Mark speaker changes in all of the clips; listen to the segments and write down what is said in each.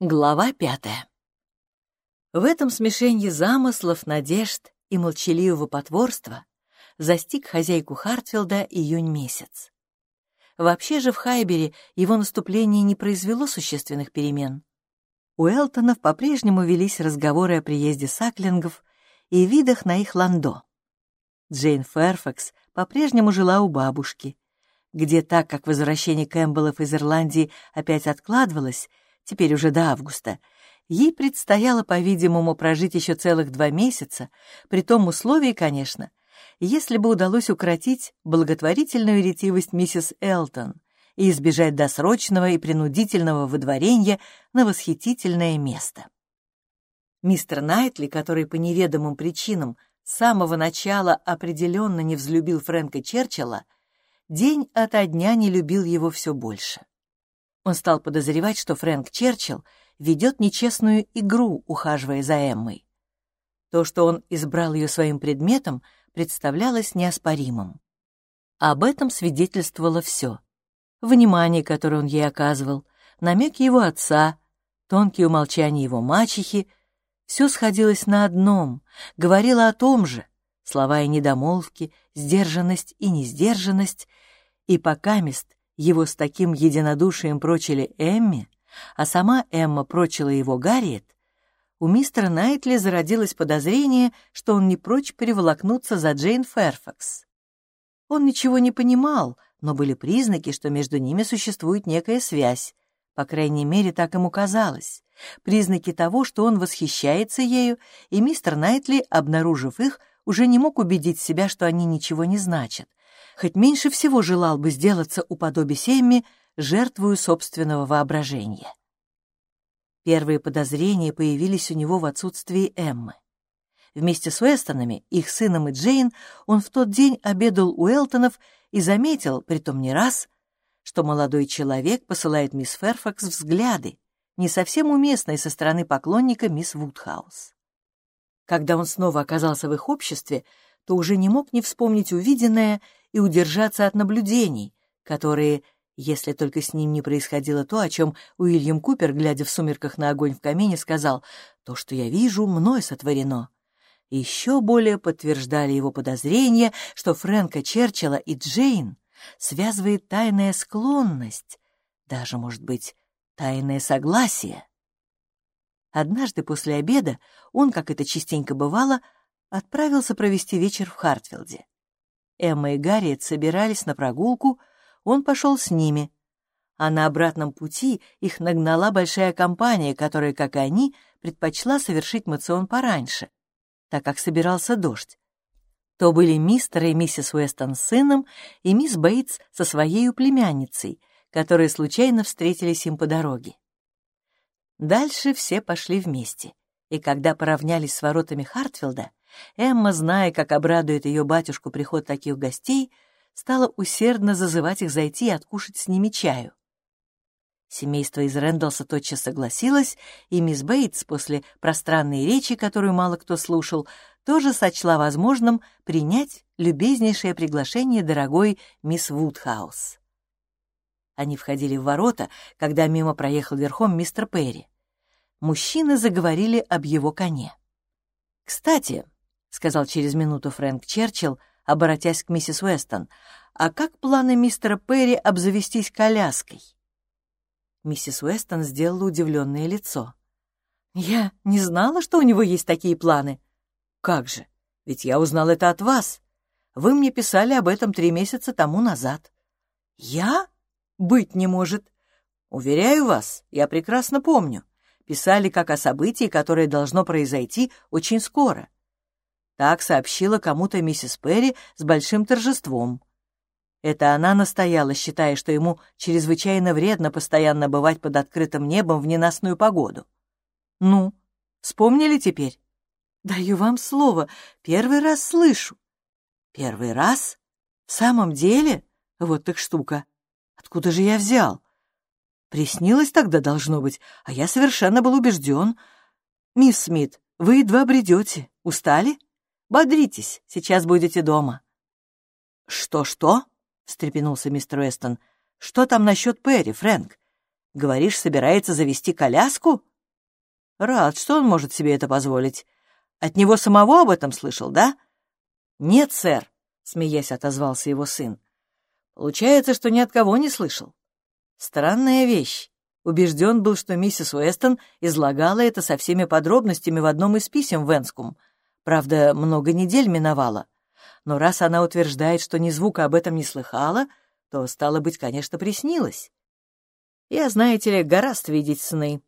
Speaker 1: Глава пятая. В этом смешении замыслов, надежд и молчаливого потворства застиг хозяйку Хартфилда июнь месяц. Вообще же в Хайбере его наступление не произвело существенных перемен. У Элтонов по-прежнему велись разговоры о приезде саклингов и видах на их ландо. Джейн Ферфакс по-прежнему жила у бабушки, где так как возвращение Кэмпбеллов из Ирландии опять откладывалось, теперь уже до августа, ей предстояло, по-видимому, прожить еще целых два месяца, при том условии, конечно, если бы удалось укротить благотворительную ретивость миссис Элтон и избежать досрочного и принудительного выдворения на восхитительное место. Мистер Найтли, который по неведомым причинам с самого начала определенно не взлюбил Фрэнка Черчилла, день ото дня не любил его все больше. Он стал подозревать, что Фрэнк Черчилл ведет нечестную игру, ухаживая за Эммой. То, что он избрал ее своим предметом, представлялось неоспоримым. Об этом свидетельствовало все. Внимание, которое он ей оказывал, намеки его отца, тонкие умолчания его мачехи, все сходилось на одном, говорило о том же, слова и недомолвки, сдержанность и несдержанность, и покамест его с таким единодушием прочили Эмми, а сама Эмма прочила его Гарриет, у мистера Найтли зародилось подозрение, что он не прочь переволокнуться за Джейн Ферфакс. Он ничего не понимал, но были признаки, что между ними существует некая связь, по крайней мере, так ему казалось, признаки того, что он восхищается ею, и мистер Найтли, обнаружив их, уже не мог убедить себя, что они ничего не значат, хоть меньше всего желал бы сделаться у подобия Семми жертвою собственного воображения. Первые подозрения появились у него в отсутствии Эммы. Вместе с Уэстонами, их сыном и Джейн, он в тот день обедал у Элтонов и заметил, притом не раз, что молодой человек посылает мисс Ферфакс взгляды, не совсем уместные со стороны поклонника мисс Вудхаус. Когда он снова оказался в их обществе, то уже не мог не вспомнить увиденное и удержаться от наблюдений, которые, если только с ним не происходило то, о чем Уильям Купер, глядя в сумерках на огонь в камине, сказал «То, что я вижу, мной сотворено». Еще более подтверждали его подозрения, что Фрэнка Черчилла и Джейн связывает тайная склонность, даже, может быть, тайное согласие. Однажды после обеда он, как это частенько бывало, отправился провести вечер в Хартфилде. Эмма и Гарриет собирались на прогулку, он пошел с ними, а на обратном пути их нагнала большая компания, которая, как и они, предпочла совершить мацион пораньше, так как собирался дождь. То были мистер и миссис Уэстон с сыном и мисс Бейтс со своей племянницей, которые случайно встретились им по дороге. Дальше все пошли вместе, и когда поравнялись с воротами Хартфилда, Эмма, зная, как обрадует ее батюшку приход таких гостей, стала усердно зазывать их зайти и откушать с ними чаю. Семейство из Рэндалса тотчас согласилось, и мисс Бейтс после пространной речи, которую мало кто слушал, тоже сочла возможным принять любезнейшее приглашение дорогой мисс Вудхаус. Они входили в ворота, когда мимо проехал верхом мистер Перри. Мужчины заговорили об его коне. «Кстати», — сказал через минуту Фрэнк Черчилл, обратясь к миссис Уэстон, «а как планы мистера Перри обзавестись коляской?» Миссис Уэстон сделала удивленное лицо. «Я не знала, что у него есть такие планы». «Как же? Ведь я узнал это от вас. Вы мне писали об этом три месяца тому назад». «Я? Быть не может. Уверяю вас, я прекрасно помню. Писали как о событии, которое должно произойти очень скоро. Так сообщила кому-то миссис Перри с большим торжеством. Это она настояла, считая, что ему чрезвычайно вредно постоянно бывать под открытым небом в ненастную погоду. Ну, вспомнили теперь? Даю вам слово, первый раз слышу. Первый раз? В самом деле? Вот так штука. Откуда же я взял? Приснилось тогда, должно быть, а я совершенно был убежден. Мисс Смит, вы едва бредете. Устали? Бодритесь, сейчас будете дома». «Что-что?» — встрепенулся мистер Уэстон. «Что там насчет Перри, Фрэнк? Говоришь, собирается завести коляску? Рад, что он может себе это позволить. От него самого об этом слышал, да? Нет, сэр, смеясь отозвался его сын. Получается, что ни от кого не слышал. Странная вещь. Убежден был, что миссис Уэстон излагала это со всеми подробностями в одном из писем в Энскум. Правда, много недель миновало. Но раз она утверждает, что ни звука об этом не слыхала, то, стало быть, конечно, приснилось. Я, знаете ли, гораст видеть сны.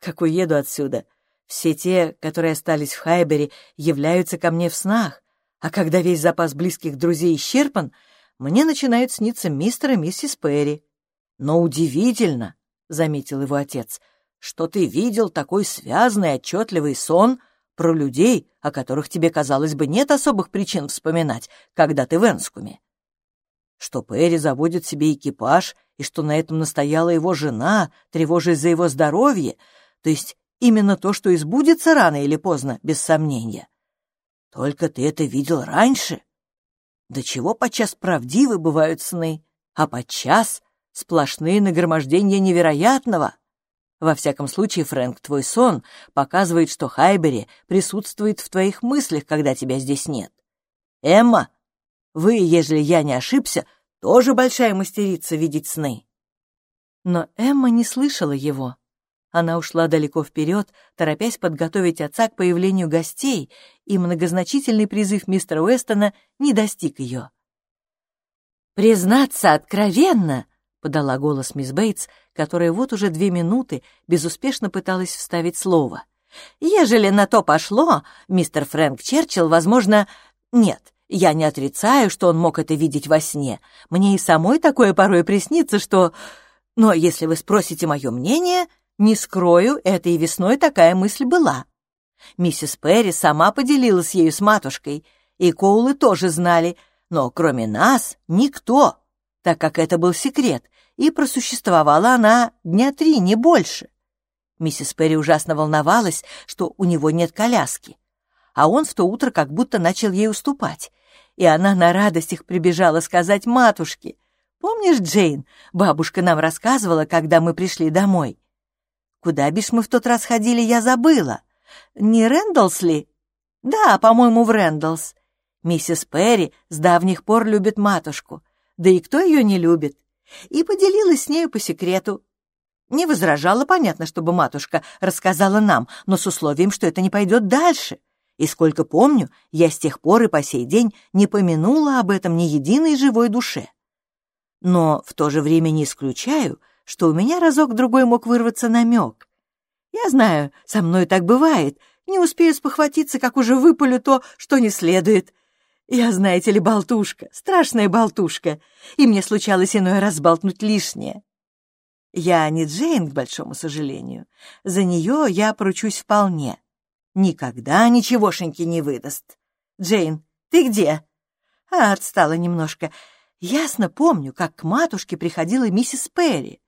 Speaker 1: Как уеду отсюда, все те, которые остались в Хайбере, являются ко мне в снах, а когда весь запас близких друзей исчерпан, мне начинают сниться мистер и миссис Перри. Но удивительно, заметил его отец, что ты видел такой связный, отчетливый сон про людей, о которых тебе, казалось бы, нет особых причин вспоминать, когда ты в Энскуме. Что Перри заводит себе экипаж, и что на этом настояла его жена, тревожась за его здоровье, то есть именно то, что избудется рано или поздно, без сомнения. Только ты это видел раньше. До чего подчас правдивы бывают сны, а подчас сплошные нагромождения невероятного. Во всяком случае, Фрэнк, твой сон показывает, что Хайбери присутствует в твоих мыслях, когда тебя здесь нет. Эмма, вы, ежели я не ошибся, тоже большая мастерица видеть сны. Но Эмма не слышала его. Она ушла далеко вперед, торопясь подготовить отца к появлению гостей, и многозначительный призыв мистера Уэстона не достиг ее. «Признаться откровенно», подала голос мисс Бейтс, которая вот уже две минуты безуспешно пыталась вставить слово. «Ежели на то пошло, мистер Фрэнк Черчилл, возможно... Нет, я не отрицаю, что он мог это видеть во сне. Мне и самой такое порой приснится, что... Но если вы спросите мое мнение, не скрою, этой весной такая мысль была. Миссис Перри сама поделилась ею с матушкой, и Коулы тоже знали, но кроме нас никто, так как это был секрет, и просуществовала она дня три, не больше. Миссис Перри ужасно волновалась, что у него нет коляски, а он в то утро как будто начал ей уступать, и она на радостях прибежала сказать матушке. «Помнишь, Джейн, бабушка нам рассказывала, когда мы пришли домой?» «Куда бишь мы в тот раз ходили, я забыла. Не Рэндалс ли?» «Да, по-моему, в Рэндалс. Миссис Перри с давних пор любит матушку. Да и кто ее не любит? И поделилась с нею по секрету. Не возражала, понятно, чтобы матушка рассказала нам, но с условием, что это не пойдет дальше. И сколько помню, я с тех пор и по сей день не помянула об этом ни единой живой душе. Но в то же время не исключаю, что у меня разок-другой мог вырваться намек. Я знаю, со мной так бывает, не успею спохватиться, как уже выпалю то, что не следует, я, знаете ли, болтушка, страшная болтушка, и мне случалось иной раз болтнуть лишнее. Я не Джейн, к большому сожалению. За нее я поручусь вполне. Никогда ничегошеньки не выдаст. Джейн, ты где? А, отстала немножко. Ясно помню, как к матушке приходила миссис Перри.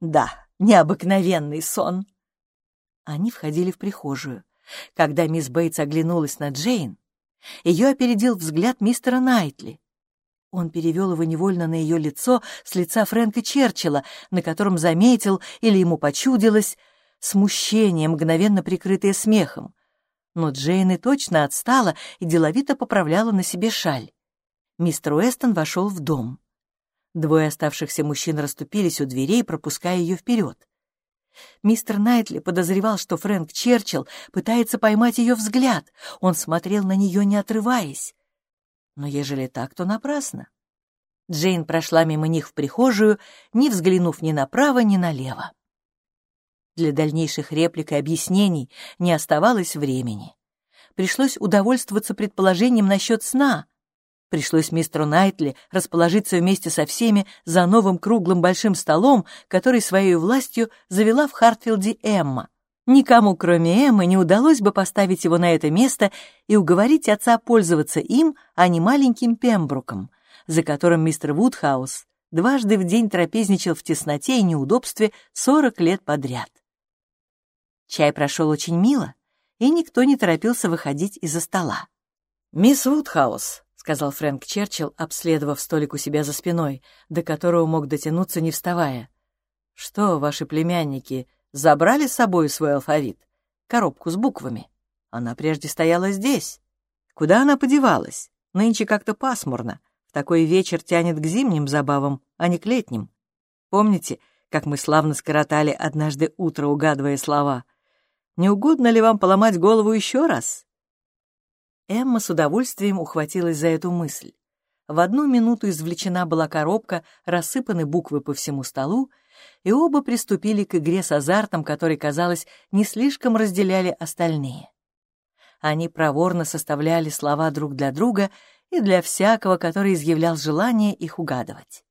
Speaker 1: Да, необыкновенный сон. Они входили в прихожую. Когда мисс Бейтс оглянулась на Джейн, ее опередил взгляд мистера Найтли. Он перевел его невольно на ее лицо с лица Фрэнка Черчилла, на котором заметил, или ему почудилось, смущение, мгновенно прикрытое смехом. Но Джейн и точно отстала и деловито поправляла на себе шаль. Мистер Уэстон вошел в дом. Двое оставшихся мужчин расступились у дверей, пропуская ее вперед. Мистер Найтли подозревал, что Фрэнк Черчилл пытается поймать ее взгляд. Он смотрел на нее, не отрываясь. Но ежели так, то напрасно. Джейн прошла мимо них в прихожую, не взглянув ни направо, ни налево. Для дальнейших реплик и объяснений не оставалось времени. Пришлось удовольствоваться предположением насчет сна, Пришлось мистеру Найтли расположиться вместе со всеми за новым круглым большим столом, который своей властью завела в Хартфилде Эмма. Никому, кроме Эммы, не удалось бы поставить его на это место и уговорить отца пользоваться им, а не маленьким Пембруком, за которым мистер Вудхаус дважды в день трапезничал в тесноте и неудобстве сорок лет подряд. Чай прошел очень мило, и никто не торопился выходить из-за стола. «Мисс Вудхаус», сказал Фрэнк Черчилл, обследовав столик у себя за спиной, до которого мог дотянуться, не вставая. «Что, ваши племянники, забрали с собой свой алфавит? Коробку с буквами? Она прежде стояла здесь. Куда она подевалась? Нынче как-то пасмурно. В такой вечер тянет к зимним забавам, а не к летним. Помните, как мы славно скоротали однажды утро, угадывая слова? Не угодно ли вам поломать голову еще раз?» Эмма с удовольствием ухватилась за эту мысль. В одну минуту извлечена была коробка, рассыпаны буквы по всему столу, и оба приступили к игре с азартом, который, казалось, не слишком разделяли остальные. Они проворно составляли слова друг для друга и для всякого, который изъявлял желание их угадывать.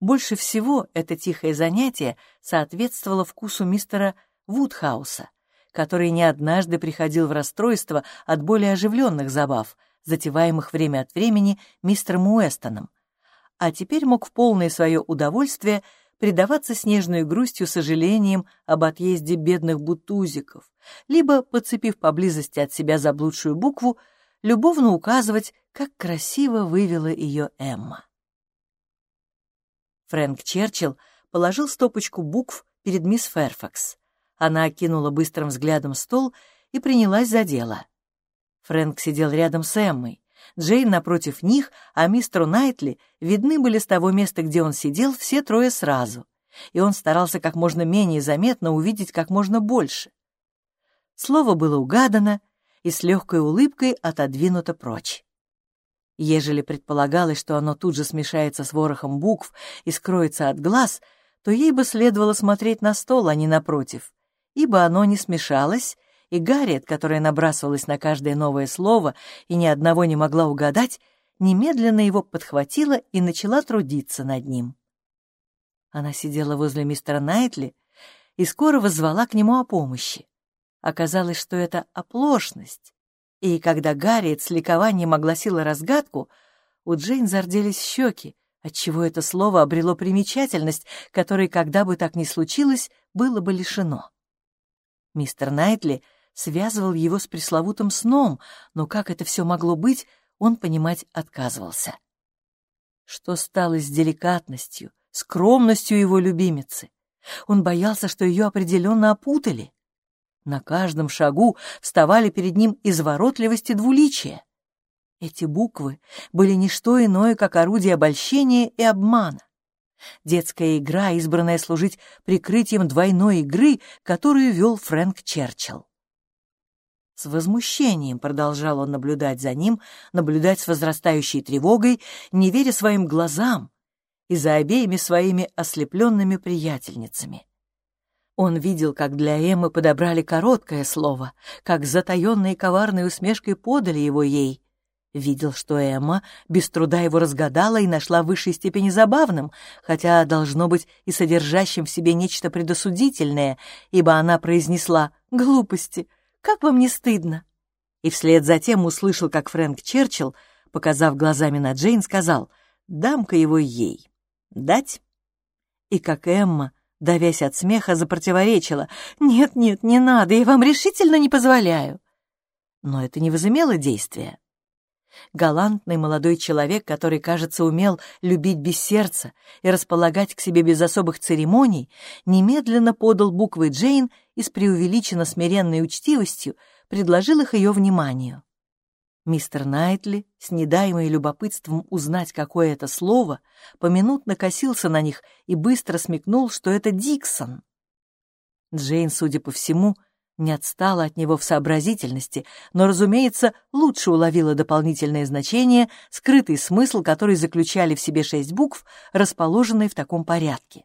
Speaker 1: Больше всего это тихое занятие соответствовало вкусу мистера Вудхауса, который не однажды приходил в расстройство от более оживленных забав, затеваемых время от времени мистером Уэстоном, а теперь мог в полное свое удовольствие предаваться снежной грустью сожалением об отъезде бедных бутузиков, либо, подцепив поблизости от себя заблудшую букву, любовно указывать, как красиво вывела ее Эмма. Фрэнк Черчилл положил стопочку букв перед мисс Ферфакс, она окинула быстрым взглядом стол и принялась за дело. Фрэнк сидел рядом с Эммой. Джейн напротив них, а мистеру Найтли видны были с того места, где он сидел, все трое сразу, и он старался как можно менее заметно увидеть как можно больше. Слово было угадано и с легкой улыбкой отодвинуто прочь. Ежели предполагалось, что оно тут же смешается с ворохом букв и скроется от глаз, то ей бы следовало смотреть на стол, а не напротив ибо оно не смешалось, и Гарриет, которая набрасывалась на каждое новое слово и ни одного не могла угадать, немедленно его подхватила и начала трудиться над ним. Она сидела возле мистера Найтли и скоро воззвала к нему о помощи. Оказалось, что это оплошность, и когда Гарриет с ликованием огласила разгадку, у Джейн зарделись щеки, отчего это слово обрело примечательность, которой, когда бы так ни случилось, было бы лишено. Мистер Найтли связывал его с пресловутым сном, но как это все могло быть, он понимать отказывался. Что стало с деликатностью, скромностью его любимицы? Он боялся, что ее определенно опутали. На каждом шагу вставали перед ним изворотливость и двуличие. Эти буквы были не что иное, как орудие обольщения и обмана. Детская игра, избранная служить прикрытием двойной игры, которую вел Фрэнк Черчилл. С возмущением продолжал он наблюдать за ним, наблюдать с возрастающей тревогой, не веря своим глазам и за обеими своими ослепленными приятельницами. Он видел, как для Эммы подобрали короткое слово, как затаенной коварной усмешкой подали его ей, Видел, что Эмма без труда его разгадала и нашла в высшей степени забавным, хотя должно быть и содержащим в себе нечто предосудительное, ибо она произнесла «Глупости! Как вам не стыдно?» И вслед за тем услышал, как Фрэнк Черчилл, показав глазами на Джейн, сказал «Дам-ка его ей». «Дать?» И как Эмма, давясь от смеха, запротиворечила «Нет, нет, не надо, я вам решительно не позволяю». Но это не возымело действия. Галантный молодой человек, который, кажется, умел любить без сердца и располагать к себе без особых церемоний, немедленно подал буквы Джейн и с преувеличенно смиренной учтивостью предложил их ее вниманию. Мистер Найтли, с недаемой любопытством узнать, какое это слово, поминутно косился на них и быстро смекнул, что это Диксон. Джейн, судя по всему, не отстала от него в сообразительности, но, разумеется, лучше уловила дополнительное значение, скрытый смысл, который заключали в себе шесть букв, расположенные в таком порядке.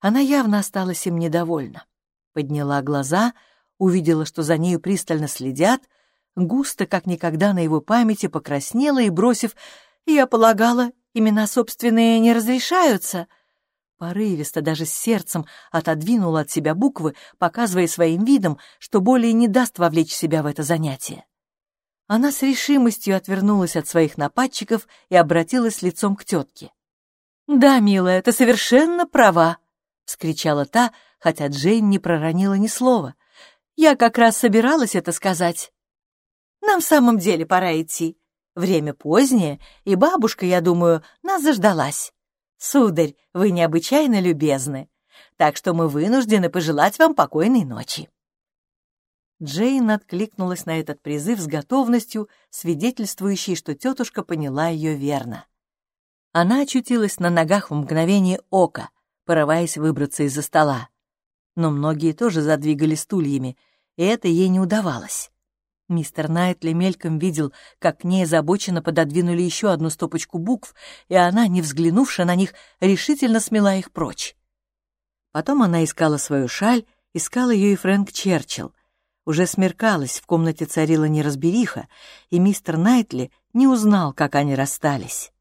Speaker 1: Она явно осталась им недовольна. Подняла глаза, увидела, что за нею пристально следят, густо, как никогда на его памяти, покраснела и, бросив «Я полагала, имена собственные не разрешаются», порывисто, даже с сердцем, отодвинула от себя буквы, показывая своим видом, что более не даст вовлечь себя в это занятие. Она с решимостью отвернулась от своих нападчиков и обратилась лицом к тетке. «Да, милая, ты совершенно права!» — вскричала та, хотя Джейн не проронила ни слова. «Я как раз собиралась это сказать. Нам в самом деле пора идти. Время позднее, и бабушка, я думаю, нас заждалась. «Сударь, вы необычайно любезны. так что мы вынуждены пожелать вам покойной ночи». Джейн откликнулась на этот призыв с готовностью, свидетельствующей, что тетушка поняла ее верно. Она очутилась на ногах в мгновение ока, порываясь выбраться из-за стола. Но многие тоже задвигали стульями, и это ей не удавалось. Мистер Найтли мельком видел, как к ней озабоченно пододвинули еще одну стопочку букв, и она, не взглянувши на них, решительно смела их прочь. Потом она искала свою шаль, искал ее и Фрэнк Черчилл. Уже смеркалось, в комнате царила неразбериха, и мистер Найтли не узнал, как они расстались.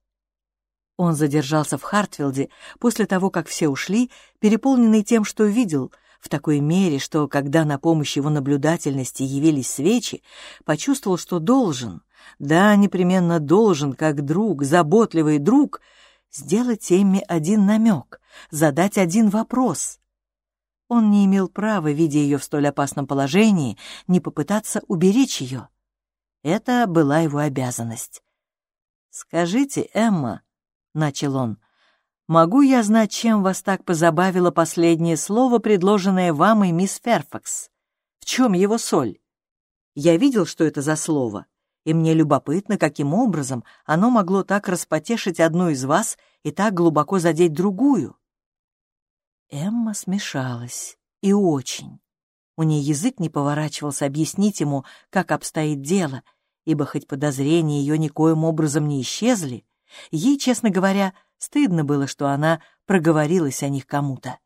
Speaker 1: Он задержался в Хартфилде после того, как все ушли, переполненный тем, что видел, в такой мере, что, когда на помощь его наблюдательности явились свечи, почувствовал, что должен, да, непременно должен, как друг, заботливый друг, сделать Эмми один намек, задать один вопрос. Он не имел права, видя ее в столь опасном положении, не попытаться уберечь ее. Это была его обязанность. «Скажите, Эмма», — начал он, — «могу я знать, чем вас так позабавило последнее слово, предложенное вам и мисс Ферфакс? В чем его соль? Я видел, что это за слово, и мне любопытно, каким образом оно могло так распотешить одну из вас и так глубоко задеть другую». Эмма смешалась, и очень. У нее язык не поворачивался объяснить ему, как обстоит дело, ибо хоть подозрения ее никоим образом не исчезли, Ей, честно говоря, стыдно было, что она проговорилась о них кому-то.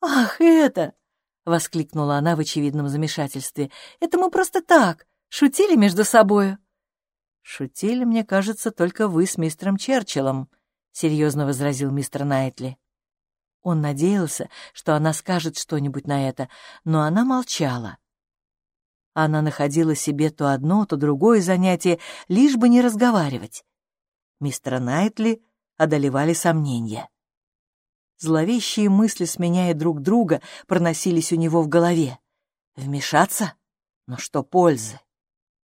Speaker 1: «Ах, это!» — воскликнула она в очевидном замешательстве. «Это мы просто так, шутили между собою». «Шутили, мне кажется, только вы с мистером Черчиллом», — серьезно возразил мистер Найтли. Он надеялся, что она скажет что-нибудь на это, но она молчала. Она находила себе то одно, то другое занятие, лишь бы не разговаривать мистера Найтли одолевали сомнения. Зловещие мысли, сменяя друг друга, проносились у него в голове. Вмешаться? Но что пользы?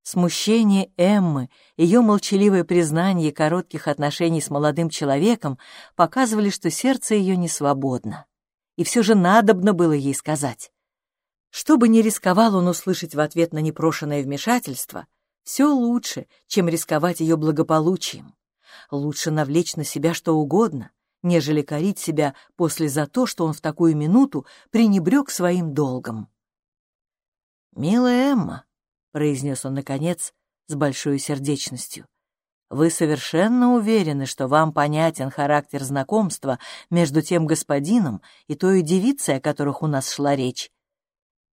Speaker 1: Смущение Эммы, ее молчаливое признание коротких отношений с молодым человеком показывали, что сердце ее не свободно. И все же надобно было ей сказать. Что бы ни рисковал он услышать в ответ на непрошенное вмешательство, все лучше, чем рисковать ее благополучием. Лучше навлечь на себя что угодно, нежели корить себя после за то, что он в такую минуту пренебрег своим долгом. «Милая Эмма», — произнес он, наконец, с большой сердечностью, «вы совершенно уверены, что вам понятен характер знакомства между тем господином и той девицей, о которых у нас шла речь?»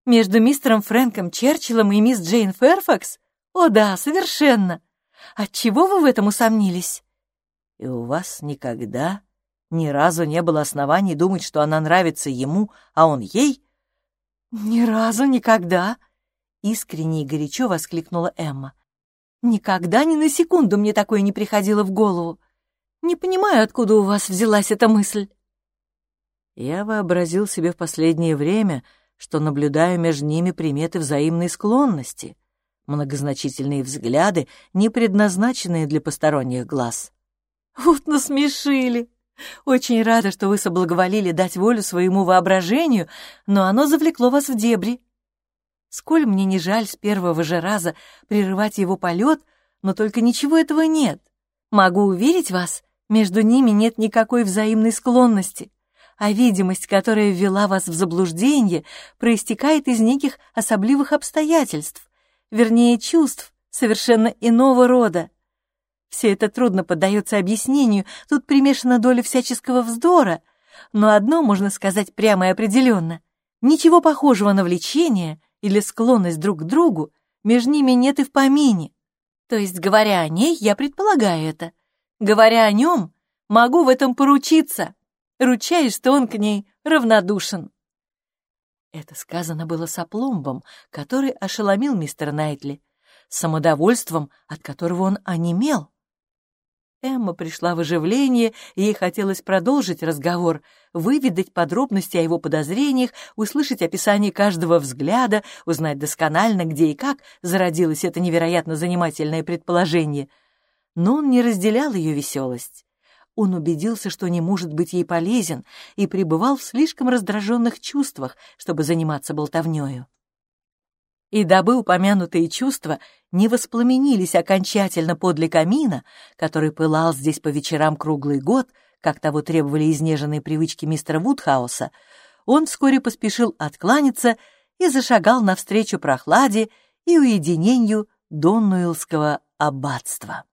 Speaker 1: «Между мистером Фрэнком Черчиллом и мисс Джейн Ферфакс? О да, совершенно! Отчего вы в этом усомнились?» И у вас никогда, ни разу не было оснований думать, что она нравится ему, а он ей? Ни разу, никогда, искренне и горячо воскликнула Эмма. Никогда ни на секунду мне такое не приходило в голову. Не понимаю, откуда у вас взялась эта мысль. Я вообразил себе в последнее время, что наблюдаю между ними приметы взаимной склонности, многозначительные взгляды, не предназначенные для посторонних глаз. Вот насмешили. Очень рада, что вы соблаговолили дать волю своему воображению, но оно завлекло вас в дебри. Сколь мне не жаль с первого же раза прерывать его полет, но только ничего этого нет. Могу уверить вас, между ними нет никакой взаимной склонности, а видимость, которая ввела вас в заблуждение, проистекает из неких особливых обстоятельств, вернее, чувств совершенно иного рода. Все это трудно поддается объяснению, тут примешана доля всяческого вздора, но одно можно сказать прямо и определенно. Ничего похожего на влечение или склонность друг к другу между ними нет и в помине. То есть, говоря о ней, я предполагаю это. Говоря о нем, могу в этом поручиться. Ручаюсь, что он к ней равнодушен. Это сказано было с опломбом, который ошеломил мистера Найтли, самодовольством, от которого он онемел. Эмма пришла в оживление, и ей хотелось продолжить разговор, выведать подробности о его подозрениях, услышать описание каждого взгляда, узнать досконально, где и как зародилось это невероятно занимательное предположение. Но он не разделял ее веселость. Он убедился, что не может быть ей полезен и пребывал в слишком раздраженных чувствах, чтобы заниматься болтовнёю. И дабы упомянутые чувства не воспламенились окончательно подле камина, который пылал здесь по вечерам круглый год, как того требовали изнеженные привычки мистера Вудхауса, он вскоре поспешил откланяться и зашагал навстречу прохладе и уединению Доннуэлского аббатства.